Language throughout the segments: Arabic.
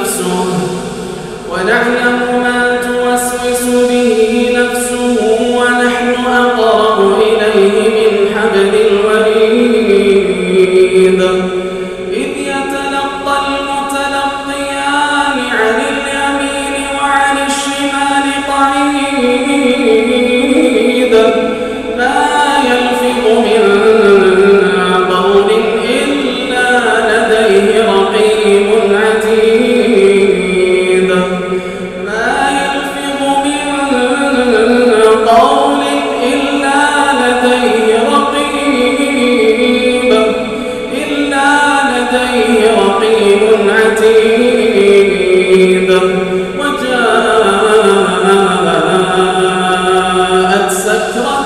نفسه ونعلم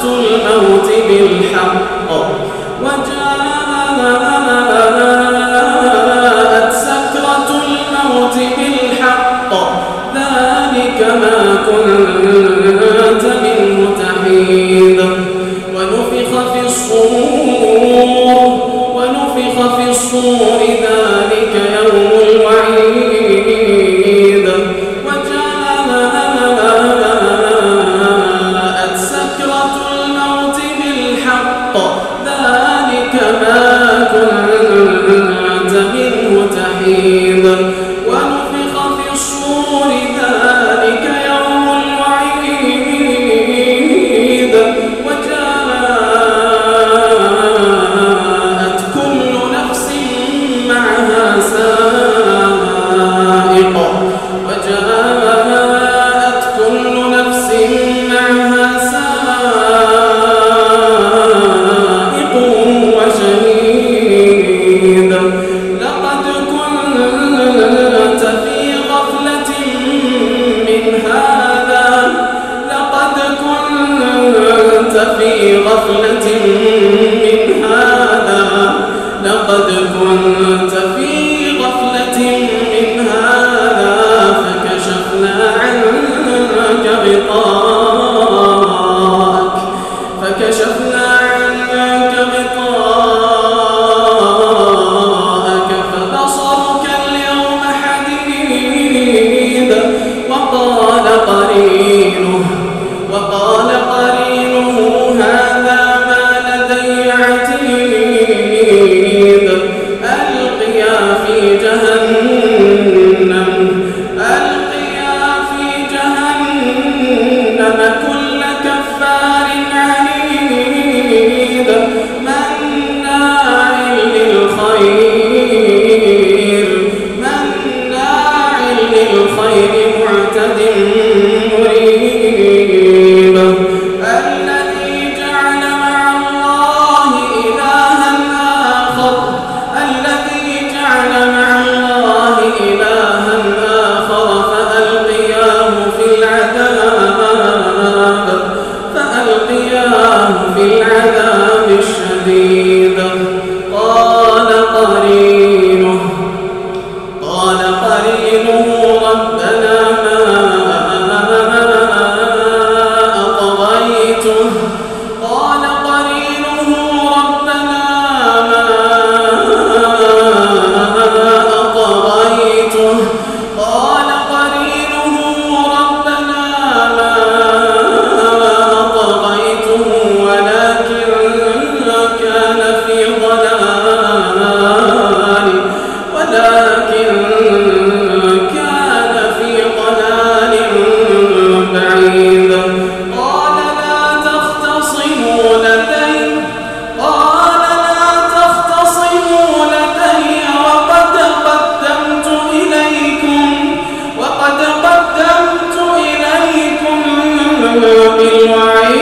الموت بالحق. وجاءت سكرة الموت بالحق. ذلك ما كنت منه تحيد ونفخ في الصور ونفخ في الصور بالوعيد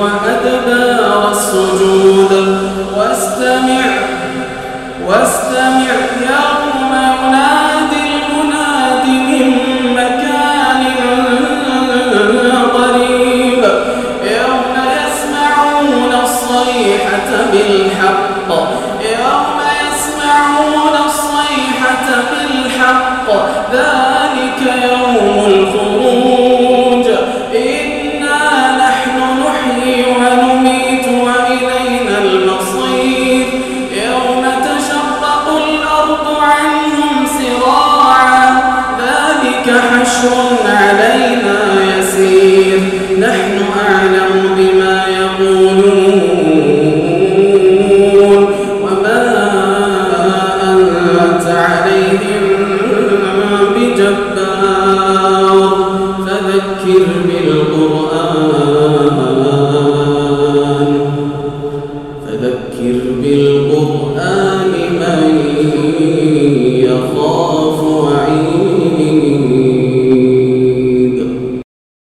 وأدبار السجود. واستمع واستمع يا مولانا فذكر بالقرآن